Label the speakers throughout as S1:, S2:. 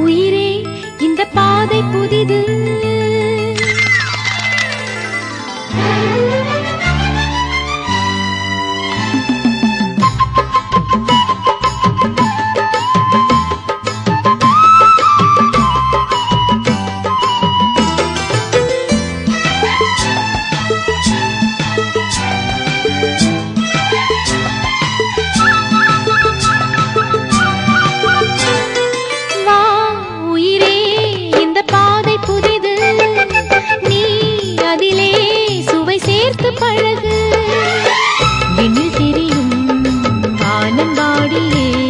S1: உயிரே അംഗൻവാടിയേ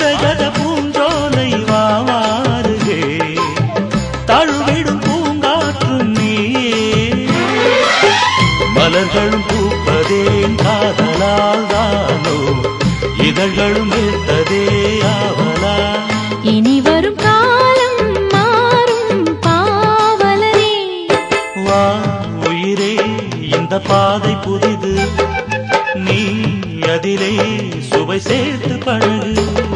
S2: மரகத பூஞ்சோலை வாவாருகே தழுவிடும் பூங்காற்றும் நீயே. மலர்களும் பூப்பதேன் காதலால் தானோ. இதழ்களும் ஏத்ததே ஆவலா.
S1: இனி வரும் காலம் மாறும் பாவலரே.
S2: வா உயிரே இந்த பாதை புதிது. நீ அதிலே சுவை சேர்த்து பழகு.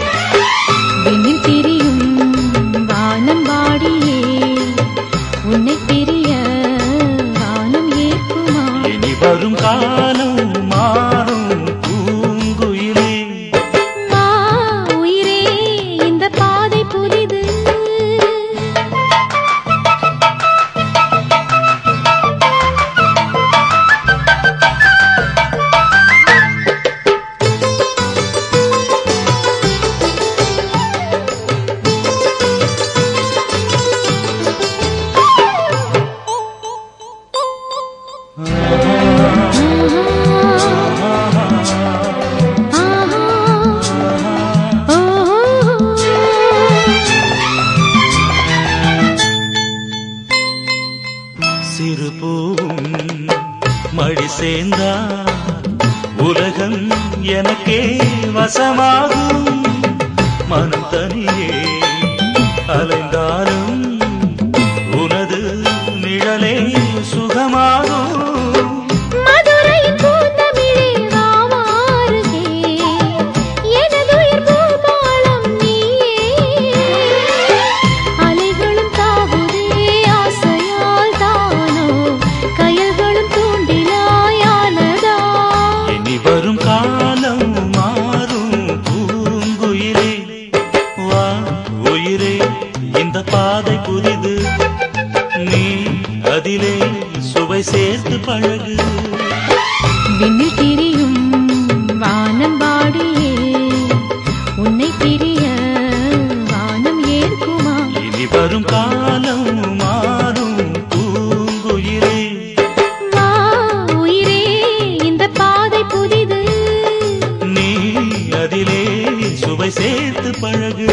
S2: சிறு பூவும் மழி சேர்ந்தா உலகம் எனக்கே வசமாகும். மனம் தனியே அலைந்தாலும் உனது நிழலே சுகமாகும். உயிரே இந்த பாதை புரிது நீ அதிலே சுவை சேர்த்து பழகு.
S1: விண்ணில் திரியும் வானம் வாடியே உன்னை பிரிய வானம் ஏற்குமா?
S2: இனி வரும் காலம் மாறும் பூங்குயிலே.
S1: வா உயிரே இந்த பாதை புதிது.
S2: நீ அதிலே சுவை சேர்த்து பழகு.